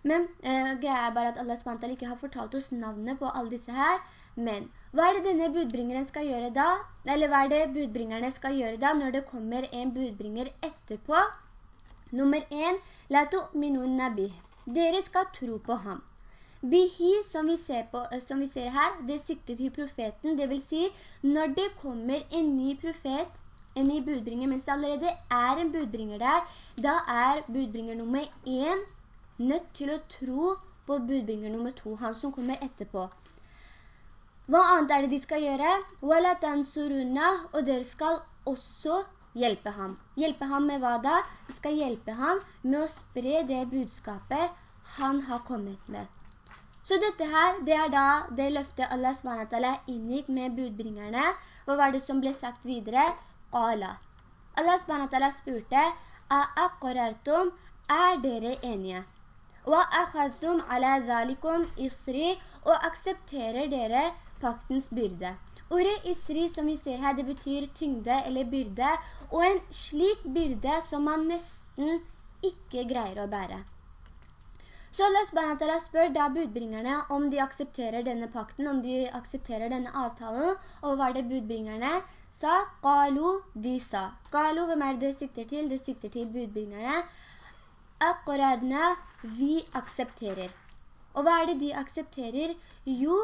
Men eh, greia er bare at Allah SWT ikke har fortalt oss navnet på alle disse her. Men hva er det denne budbringeren skal gjøre da? Eller hva er det budbringerne skal gjøre da når det kommer en budbringer etterpå? Nummer 1, la tu'minun nabi. Dere skal tro på ham. Bihi, som vi, på, eh, som vi ser her, det sikter til profeten. Det vil si, når det kommer en ny profet, en ny budbringer, mens det allerede er en budbringer der, da er budbringer nummer 1 nødt til å tro på budbringer nummer 2, han som kommer etterpå. Hva annet er det de skal gjøre? Og dere skal også hjelpe ham. Hjelpe ham med hva da? Vi skal hjelpe ham med å spre det budskapet han har kommet med. Så dette her, det er da det løftet Allah SWT inngikk med budbringerne. Hva var det som ble sagt videre? Allah. Allah SWT spurte, «Aqrartum, er dere enige?» «Wa ala zalikum isri» og aksepterer dere paktens byrde. Ordet isri som vi ser her, det betyr tyngde eller byrde, og en slik byrde som man nesten ikke greier å bære. Så Allah SWT spør da budbringerne om de aksepterer denne pakten, om de aksepterer denne avtalen, og hva er det budbringerne sa? Qalu, de sa. Qalu, hvem er det det sikter til? Det sikter til budbringerne. Aqradna, vi aksepterer. Og hva er det de aksepterer? Jo,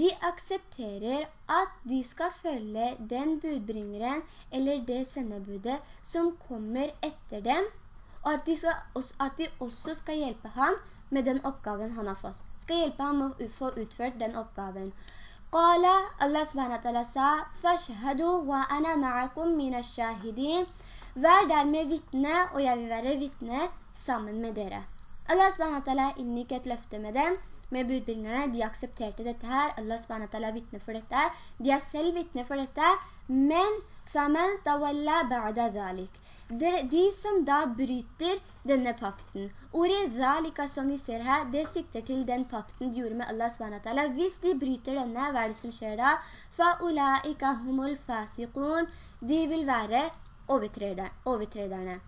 de aksepterer at de skal følge den budbringeren eller det sendebudet som kommer etter dem, og at de, skal, at de også skal hjelpe ham med den oppgaven han har fått. Skal hjelpe ham med å få utført den oppgaven. قال Allah subhanahu wa ta'ala sa «Fashhadu wa ana ma'akum min shahidin Vær der med vittne, og jeg vil være vittne sammen med dere. Allah subhanahu wa ta'ala inngikk et løfte med dem, med budbringerne. De aksepterte dette her. Allah subhanahu wa ta'ala er vittne for dette. De er selv vittne for dette. Men فَمَنْ تَوَلَّا بَعْدَ ذَلِكَ de, de, som da bryter denne pakten. Ordet «zalika» som vi ser her, det sikter til den pakten de gjorde med Allah SWT. Hvis de bryter denne, hva er det som skjer da? فَأُولَئِكَ هُمُ الْفَاسِقُونَ De vil være overtrederne.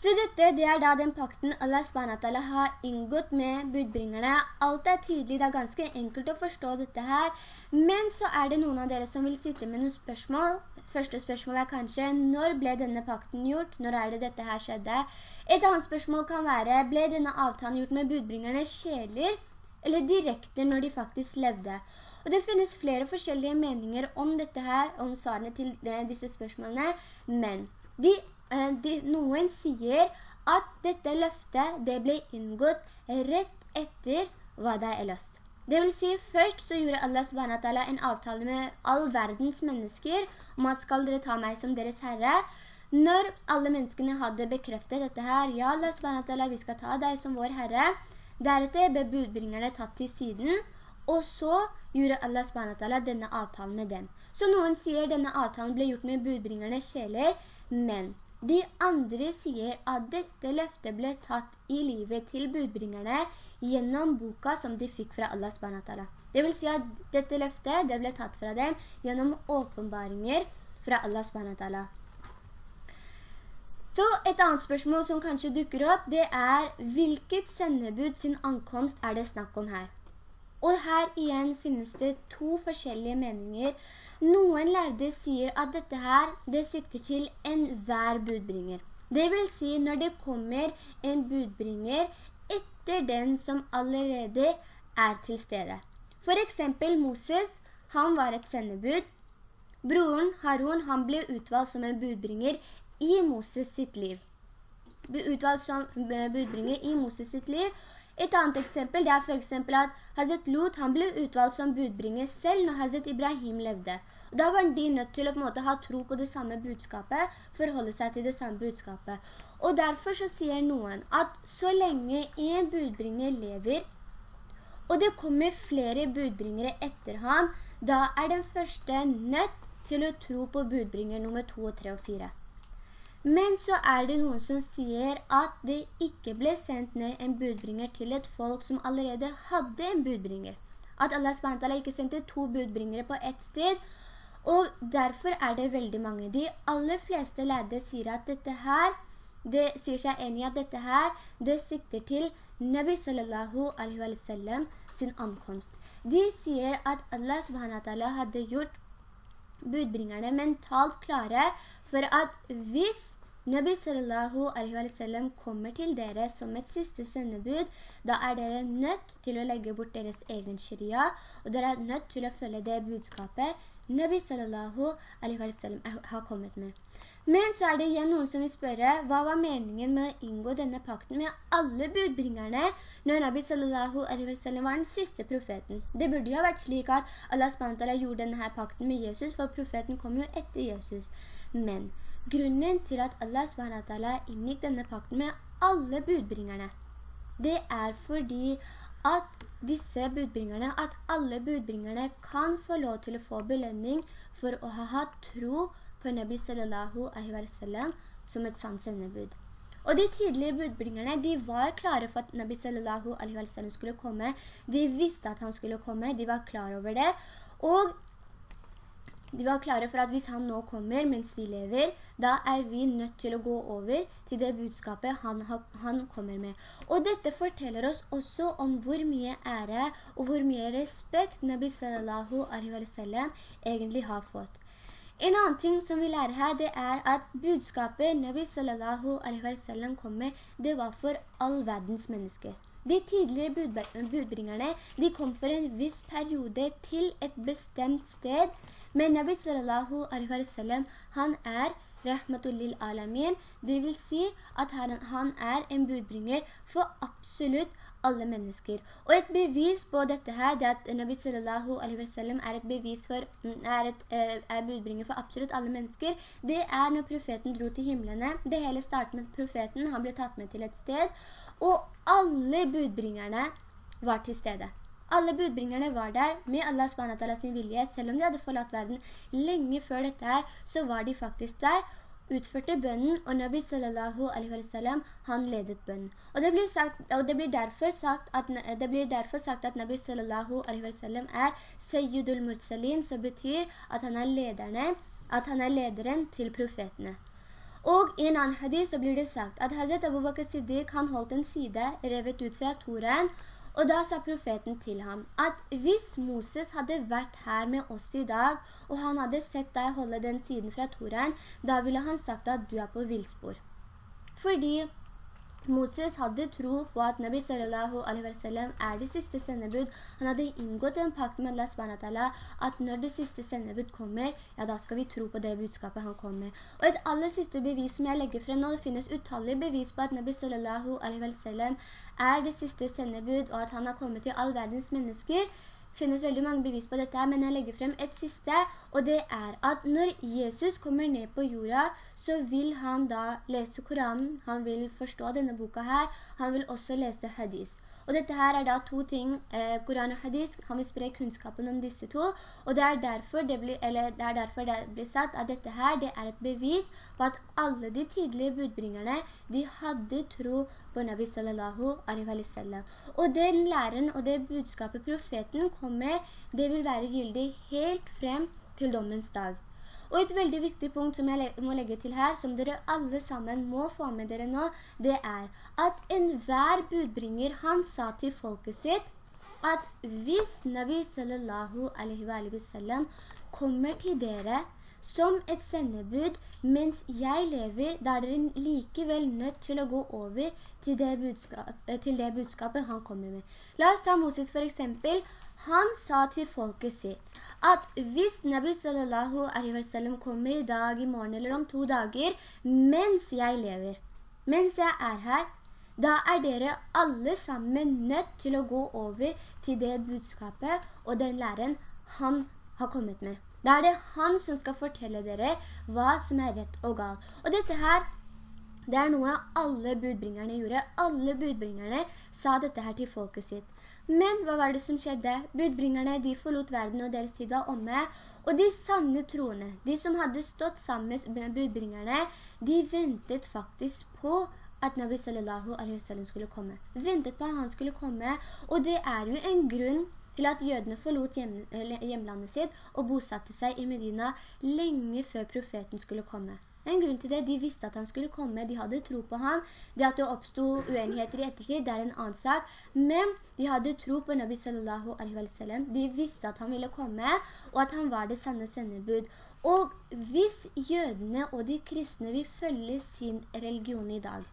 Så dette, det er da den pakten Allah SWT har inngått med budbringerne. Alt er tydelig, det er ganske enkelt å forstå dette her. Men så er det noen av dere som vil sitte med noen spørsmål. Første spørsmål er kanskje, når ble denne pakten gjort? Når er det dette her skjedde? Et annet spørsmål kan være, ble denne avtalen gjort med budbringerne sjeler? Eller direkte når de faktisk levde? Og det finnes flere forskjellige meninger om dette her, om svarene til disse spørsmålene. Men de Eh, de, noen sier at dette løftet det ble inngått rett etter hva det er løst. Det vil si, først så gjorde Allah SWT en avtale med all verdens mennesker om at skal dere ta meg som deres herre. Når alle menneskene hadde bekreftet dette her, ja Allah SWT, vi skal ta deg som vår herre. Deretter ble budbringerne tatt til siden, og så gjorde Allah SWT denne avtalen med dem. Så noen sier denne avtalen ble gjort med budbringernes sjeler, men de andre sier at dette løftet ble tatt i livet til budbringerne gjennom boka som de fikk fra Allah SWT. Det vil si at dette løftet det ble tatt fra dem gjennom åpenbaringer fra Allah SWT. Så et annet spørsmål som kanskje dukker opp, det er hvilket sendebud sin ankomst er det snakk om her? Og her igjen finnes det to forskjellige meninger noen lærde sier at dette her, det sikter til en hver budbringer. Det vil si når det kommer en budbringer etter den som allerede er til stede. For eksempel Moses, han var et sendebud. Broren Harun, han ble utvalgt som en budbringer i Moses sitt liv. Utvalgt som budbringer i Moses sitt liv. Et annet eksempel, det er for eksempel at Hazret Lot, han ble utvalgt som budbringer selv når Hazret Ibrahim levde. Da var de nødt til å på en måte ha tro på det samme budskapet, forholde seg til det samme budskapet. Og derfor så sier noen at så lenge en budbringer lever, og det kommer flere budbringere etter ham, da er den første nødt til å tro på budbringer nummer 2, 3 og 4. Men så er det noen som sier at det ikke ble sendt ned en budbringer til et folk som allerede hadde en budbringer. At Allah SWT ikke sendte to budbringere på ett sted, og derfor er det veldig mange. De aller fleste lærde sier at dette her, det sier seg enig at dette her, det sikter til Nabi sallallahu alaihi wa sallam sin ankomst. De sier at Allah subhanahu hadde gjort budbringerne mentalt klare for at hvis Nabi sallallahu alaihi wa sallam kommer til dere som et siste sendebud, da er dere nødt til å legge bort deres egen sharia, og dere er nødt til å følge det budskapet Nabi sallallahu alaihi wa sallam har kommet med. Men så er det igjen noen som vil spørre, hva var meningen med å inngå denne pakten med alle budbringerne når Nabi sallallahu alaihi wa sallam var den siste profeten? Det burde jo ha vært slik at Allah SWT gjorde denne pakten med Jesus, for profeten kom jo etter Jesus. Men grunnen til at Allah SWT inngikk denne pakten med alle budbringerne, det er fordi at disse budbringerne, at alle budbringerne kan få lov til å få belønning for å ha hatt tro på Nabi sallallahu alaihi wa sallam som et sant sendebud. Og de tidligere budbringerne, de var klare for at Nabi sallallahu alaihi wa sallam skulle komme. De visste at han skulle komme, de var klare over det. Og de var klare for at hvis han nå kommer mens vi lever, da er vi nødt til å gå over til det budskapet han, han kommer med. Og dette forteller oss også om hvor mye ære og hvor mye respekt Nabi sallallahu alaihi wa sallam egentlig har fått. En annen ting som vi lærer her, det er at budskapet Nabi sallallahu alaihi wa sallam kom med, det var for all verdens mennesker. De tidligere budbringerne, de kom for en viss periode til et bestemt sted, men Nabi sallallahu alaihi wa sallam, han er rahmatullil alamin, det vil si at han, er en budbringer for absolutt alle mennesker. Og et bevis på dette her, det at Nabi sallallahu alaihi wa sallam er et bevis for, er, et, eh, er budbringer for absolutt alle mennesker, det er når profeten dro til himmelene. Det hele startet med profeten, han ble tatt med til et sted, og alle budbringerne var til stede. Alle budbringerne var der med Allah SWT sin vilje, selv om de hadde forlatt verden lenge før dette her, så var de faktisk der, utførte bønnen, og Nabi sallallahu alaihi wa sallam, han ledet bønnen. Og det blir, sagt, og det blir, at, det blir derfor sagt at Nabi sallallahu alaihi wa sallam er Sayyidul Mursalin, som betyr at han er lederne, at han er lederen til profetene. Og i en annen hadith så blir det sagt at Hazret Abu Bakr Siddiq han holdt en side revet ut fra Toraen, og da sa profeten til ham at hvis Moses hadde vært her med oss i dag, og han hadde sett deg holde den tiden fra Toraen, da ville han sagt at du er på vilspor. Fordi Moses hadde tro på at Nabi sallallahu alaihi wa sallam er det siste sendebud. Han hadde inngått en pakt med Allah subhanahu at når det siste sendebud kommer, ja da skal vi tro på det budskapet han kommer. Og et aller siste bevis som jeg legger frem nå, det finnes utallige bevis på at Nabi sallallahu alaihi wa sallam er det siste sendebud, og at han har kommet til all verdens mennesker finnes veldig mange bevis på dette, men jeg legger frem et siste, og det er at når Jesus kommer ned på jorda, så vil han da lese Koranen, han vil forstå denne boka her, han vil også lese hadis. Og dette her er da to ting, eh, Koran og hadis, han vil spre kunnskapen om disse to, og det er derfor det blir, det er derfor det blir sagt at dette her, det er et bevis på at alle de tidlige budbringerne, de hadde tro på Nabi sallallahu alaihi wa sallam. Og den læren og det budskapet profeten kom med, det vil være gyldig helt frem til dommens dag. Og et veldig viktig punkt som jeg må legge til her, som dere alle sammen må få med dere nå, det er at enhver budbringer, han sa til folket sitt, at hvis Nabi sallallahu alaihi wa sallam kommer til dere som et sendebud, mens jeg lever, da er dere likevel nødt til å gå over til det, budskap, til det budskapet han kommer med. La oss ta Moses for eksempel. Han sa til folket sitt, at hvis Nabi sallallahu alaihi wa sallam kommer i dag, i morgen eller om to dager, mens jeg lever, mens jeg er her, da er dere alle sammen nødt til å gå over til det budskapet og den læren han har kommet med. Da er det han som skal fortelle dere hva som er rett og galt. Og dette her, det er noe alle budbringerne gjorde. Alle budbringerne sa dette her til folket sitt. Men hva var det som skjedde? Budbringerne, de forlot verden og deres tid var omme, og de sanne troende, de som hadde stått sammen med budbringerne, de ventet faktisk på at Nabi sallallahu alaihi wasallam skulle komme. Ventet på at han skulle komme, og det er jo en grunn til at jødene forlot hjem, hjemlandet sitt og bosatte seg i Medina lenge før profeten skulle komme. En grunn til det, de visste at han skulle komme, de hadde tro på ham. Det at det oppstod uenigheter i ettertid, det er en annen sak. Men de hadde tro på Nabi sallallahu alaihi wa sallam. De visste at han ville komme, og at han var det sanne sendebud. Og hvis jødene og de kristne vil følge sin religion i dag,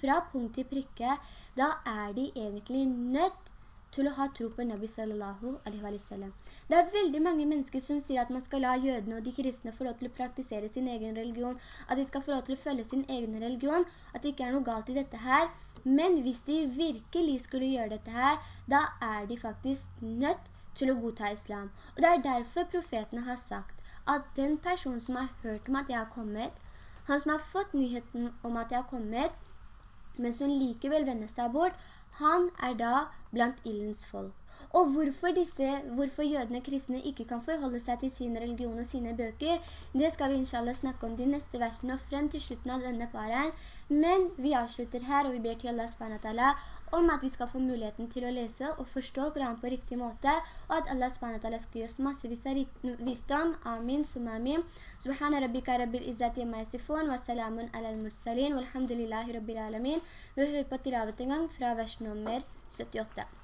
fra punkt til prikke, da er de egentlig nødt til å ha tro på Nabi sallallahu alaihi wa sallam. Det er veldig mange mennesker som sier at man skal la jødene og de kristne få lov til å praktisere sin egen religion, at de skal få lov til å følge sin egen religion, at det ikke er noe galt i dette her. Men hvis de virkelig skulle gjøre dette her, da er de faktisk nødt til å godta islam. Og det er derfor profetene har sagt at den personen som har hørt om at jeg har kommet, han som har fått nyheten om at jeg har kommet, men som likevel vender seg bort, han er da blant illens folk. Og hvorfor disse, hvorfor jødene kristne ikke kan forholde seg til sin religion og sine bøker, det skal vi inshallah snakke om de neste versene og frem til slutten av denne paren. Men vi avslutter her, og vi ber til Allah SWT om at vi skal få muligheten til å lese og forstå Koran på riktig måte, og at Allah SWT skal gi oss massevis av visdom. Amin, sum amin. Subhana rabbika rabbil izzati ma yasifun, wa salamun ala al-mursalin, walhamdulillahi rabbil alamin. Vi hører på tilavet en gang fra vers nummer 78.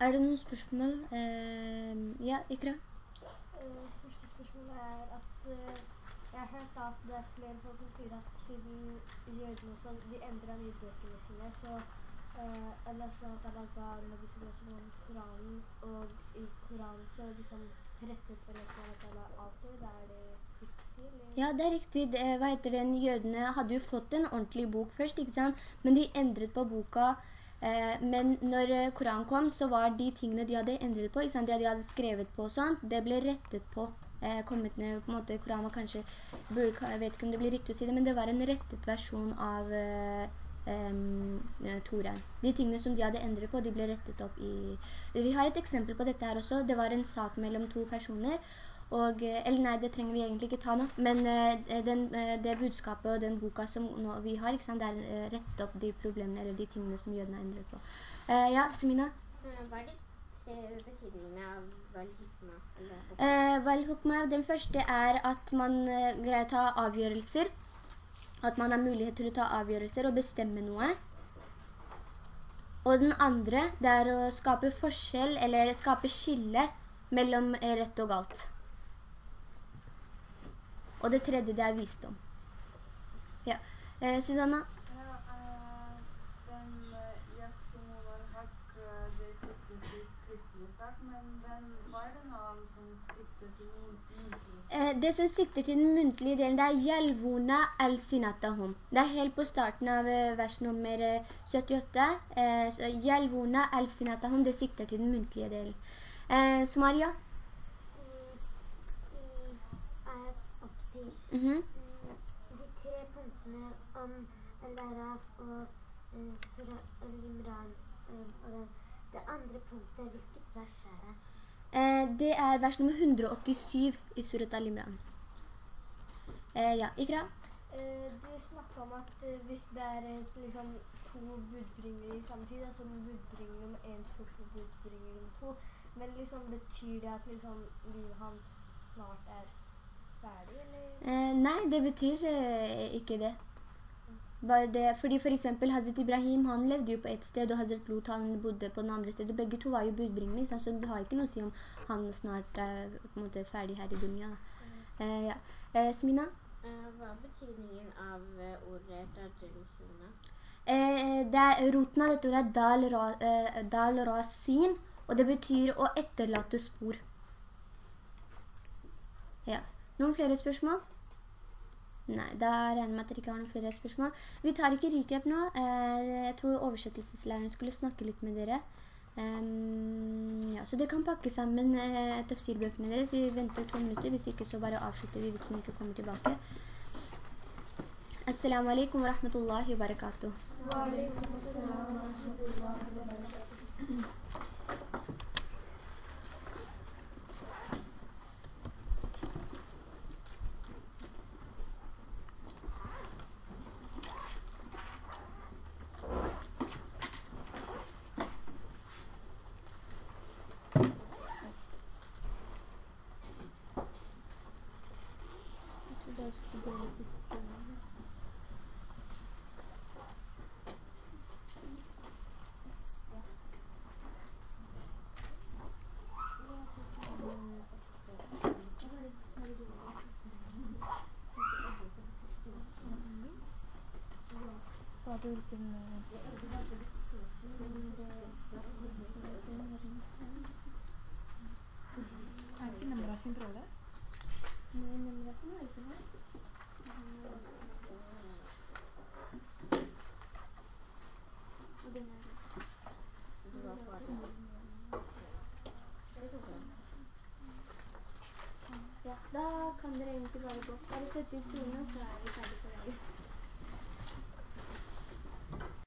er det noen spørsmål? Uh, ja, Ikra? Uh, Første spørsmål er at uh, jeg har hørt at det er flere folk som sier at siden jødene og sånn, de endret lydbøkene sine, så eh, Allah SWT ga Nabi sallallahu om Koranen, og i Koranen så er liksom rettet Allah SWT alt det, da er det riktig, eller? Ja, det er riktig. Det, hva heter den? Jødene hadde jo fått en ordentlig bok først, ikke sant? Men de endret på boka. Eh, men når Koranen Koran kom, så var de tingene de hadde endret på? Det de hadde skrevet på og sånt, det ble rettet på. Eh, kommet ned, på en måte, Koran var kanskje, jeg vet ikke om det blir riktig å si det, men det var en rettet versjon av eh, em, eh, De tingene som de hadde endret på, de ble rettet opp i... Vi har et eksempel på dette her også. Det var en sak mellom to personer, og, eh, eller nei, det trenger vi egentlig ikke ta nå, men eh, den, eh, det budskapet og den boka som vi har, ikke sant, det er rett opp de problemene eller de tingene som jødene har endret på. Uh, ja, Semina? Eh, Hva er de betydningene av val-hikma? eller? Eh, Val-hukma, den første er at man greier å ta avgjørelser, at man har mulighet til å ta avgjørelser og bestemme noe. Og den andre, det er å skape forskjell, eller skape skille mellom rett og galt. Og det tredje, det er visdom. Ja. Eh, Susanna? Eh, eh, det som sikter til den muntlige delen? Eh, det som sikter til den muntlige delen, det er «Yalvuna al-sinatahum». Det er helt på starten av vers nummer eh, 78. Eh, så «Yalvuna al-sinatahum», det sikter til den muntlige delen. Eh, Somaria? I, i ayat 80, mm, de tre punktene om al-Araf og uh, Surah al-Imran, eh, og det, det andre punktet, hvilket vers er det? Eh, det er vers nummer 187 i Surat al-Imran. Eh, ja, Ikra? Eh, du snakket om at eh, hvis det er et, liksom, to budbringere i samme tid, altså budbringer nummer en tror på budbringer nummer 2, men liksom betyr det at liksom livet hans snart er ferdig, eller? Eh, nei, det betyr eh, ikke det. Det, fordi for eksempel Hazret Ibrahim, han levde jo på et sted, og Hazret Lot, han bodde på den andre stedet. Begge to var jo budbringende, så det har ikke noe å si om han snart er på en måte ferdig her i dunia. Mm. Eh, ja. Eh, Smina? Eh, Hva er betydningen av ordet tajerusuna? Eh, det er, roten av dette ordet er dal, ra, eh, dal rasin, og det betyr å etterlate spor. Ja. Noen flere spørsmål? Nei, da regner jeg med at dere ikke har noen flere spørsmål. Vi tar ikke recap nå. Eh, jeg tror oversettelseslæreren skulle snakke litt med dere. Um, ja, så det kan pakke sammen eh, tafsirbøkene deres. Vi venter to minutter, hvis ikke så bare avslutter vi hvis hun ikke kommer tilbake. Assalamu alaikum wa rahmatullahi wa barakatuh. Wa alaikum wa rahmatullahi wa barakatuh. Er ikke Nemra sin prøve? Ja, da kan dere egentlig bare gå. Bare sette i stolene, så er vi ferdig